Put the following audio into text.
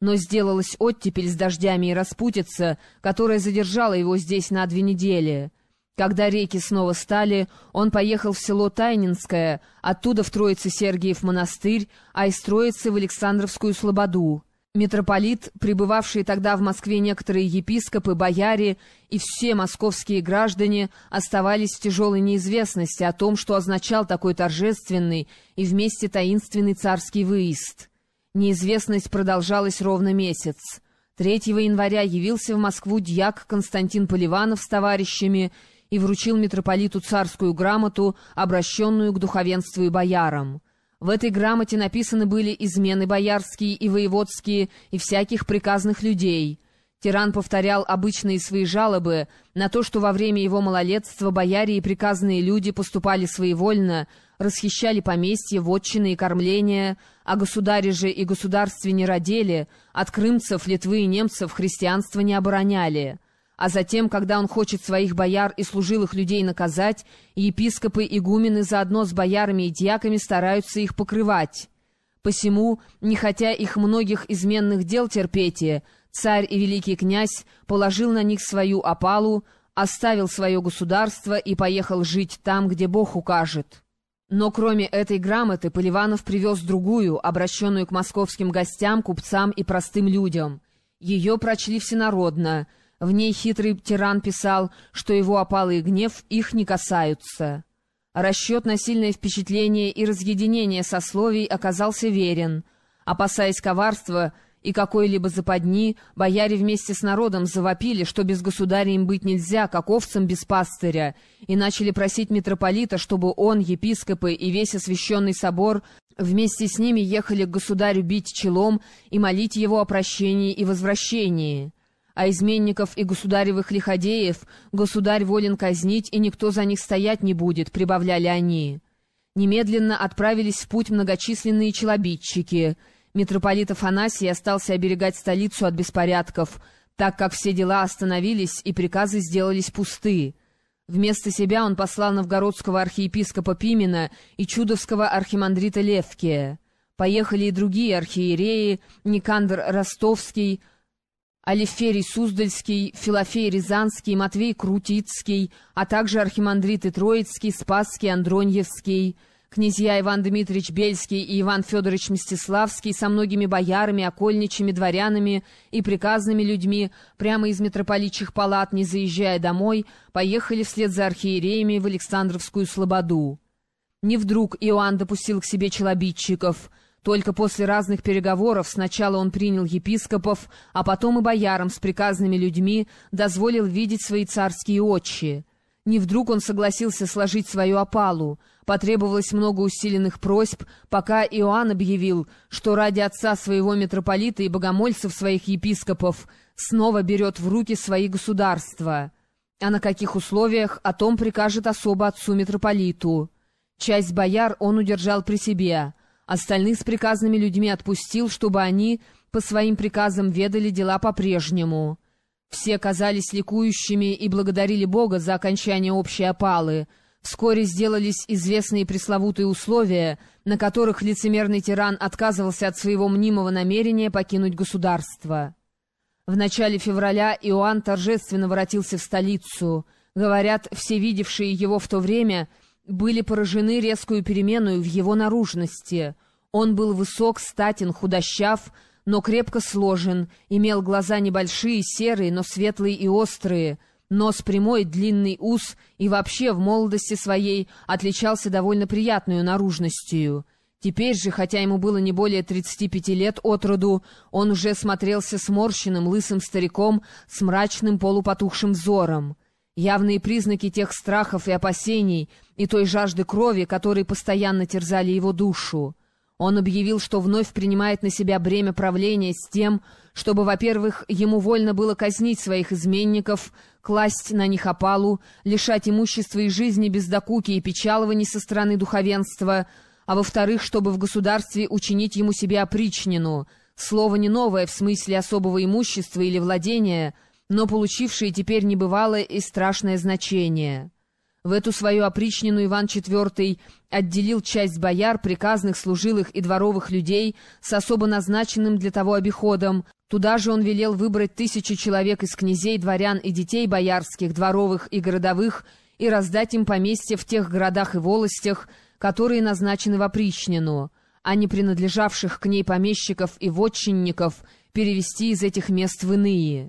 Но сделалась оттепель с дождями и распутица, которая задержала его здесь на две недели. Когда реки снова стали, он поехал в село Тайнинское, оттуда в Троице-Сергиев монастырь, а из Троицы в Александровскую Слободу. Митрополит, пребывавшие тогда в Москве некоторые епископы, бояре и все московские граждане оставались в тяжелой неизвестности о том, что означал такой торжественный и вместе таинственный царский выезд. Неизвестность продолжалась ровно месяц. 3 января явился в Москву дьяк Константин Поливанов с товарищами и вручил митрополиту царскую грамоту, обращенную к духовенству и боярам. В этой грамоте написаны были измены боярские и воеводские и всяких приказных людей. Тиран повторял обычные свои жалобы на то, что во время его малолетства бояре и приказные люди поступали своевольно, расхищали поместья, вотчины и кормления, а государи же и государстве не родили, от крымцев, Литвы и немцев христианство не обороняли а затем, когда он хочет своих бояр и служилых людей наказать, епископы и игумены заодно с боярами и дьяками стараются их покрывать. Посему, не хотя их многих изменных дел терпеть, царь и великий князь положил на них свою опалу, оставил свое государство и поехал жить там, где Бог укажет. Но кроме этой грамоты Поливанов привез другую, обращенную к московским гостям, купцам и простым людям. Ее прочли всенародно — в ней хитрый тиран писал, что его опалый гнев их не касаются. Расчет на сильное впечатление и разъединение сословий оказался верен. Опасаясь коварства и какой-либо западни, бояре вместе с народом завопили, что без государя им быть нельзя, как овцам без пастыря, и начали просить митрополита, чтобы он, епископы и весь освященный собор вместе с ними ехали к государю бить челом и молить его о прощении и возвращении а изменников и государевых лиходеев государь волен казнить, и никто за них стоять не будет», — прибавляли они. Немедленно отправились в путь многочисленные челобитчики. Митрополит Афанасий остался оберегать столицу от беспорядков, так как все дела остановились и приказы сделались пусты. Вместо себя он послал новгородского архиепископа Пимена и чудовского архимандрита Левкия. Поехали и другие архиереи, Никандр Ростовский, Алиферий Суздальский, Филофей Рязанский, Матвей Крутицкий, а также архимандриты Троицкий, Спасский, Андроньевский, князья Иван Дмитриевич Бельский и Иван Федорович Мстиславский со многими боярами, окольничими, дворянами и приказными людьми, прямо из митрополитчих палат, не заезжая домой, поехали вслед за архиереями в Александровскую Слободу. Не вдруг Иоанн допустил к себе челобитчиков — только после разных переговоров сначала он принял епископов, а потом и боярам с приказными людьми дозволил видеть свои царские отчи. Не вдруг он согласился сложить свою опалу. Потребовалось много усиленных просьб, пока Иоанн объявил, что ради отца своего митрополита и богомольцев своих епископов снова берет в руки свои государства. А на каких условиях, о том прикажет особо отцу-митрополиту. Часть бояр он удержал при себе — Остальных с приказными людьми отпустил, чтобы они по своим приказам ведали дела по-прежнему. Все казались ликующими и благодарили Бога за окончание общей опалы. Вскоре сделались известные пресловутые условия, на которых лицемерный тиран отказывался от своего мнимого намерения покинуть государство. В начале февраля Иоанн торжественно воротился в столицу. Говорят, все видевшие его в то время — были поражены резкую перемену в его наружности. Он был высок, статен, худощав, но крепко сложен, имел глаза небольшие, серые, но светлые и острые, нос прямой, длинный ус и вообще в молодости своей отличался довольно приятную наружностью. Теперь же, хотя ему было не более 35 лет от роду, он уже смотрелся сморщенным, лысым стариком с мрачным полупотухшим взором. Явные признаки тех страхов и опасений и той жажды крови, которые постоянно терзали его душу. Он объявил, что вновь принимает на себя бремя правления с тем, чтобы, во-первых, ему вольно было казнить своих изменников, класть на них опалу, лишать имущества и жизни без докуки и печалований со стороны духовенства, а во-вторых, чтобы в государстве учинить ему себе опричнину, слово не новое в смысле особого имущества или владения — но получившие теперь небывалое и страшное значение. В эту свою опричнину Иван IV отделил часть бояр, приказных, служилых и дворовых людей с особо назначенным для того обиходом. Туда же он велел выбрать тысячи человек из князей, дворян и детей боярских, дворовых и городовых и раздать им поместья в тех городах и волостях, которые назначены в опричнину, а не принадлежавших к ней помещиков и вотчинников перевести из этих мест в иные.